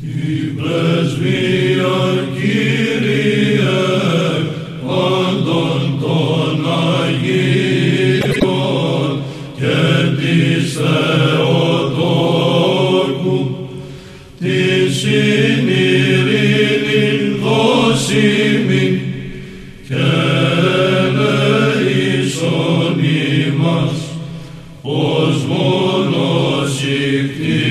Την πρεσβεία Κύριε πάντων των Αγίων και της Θεοτόκου την συνειρήνην δώσιμην και ελεήσον ημάς ως μόνος η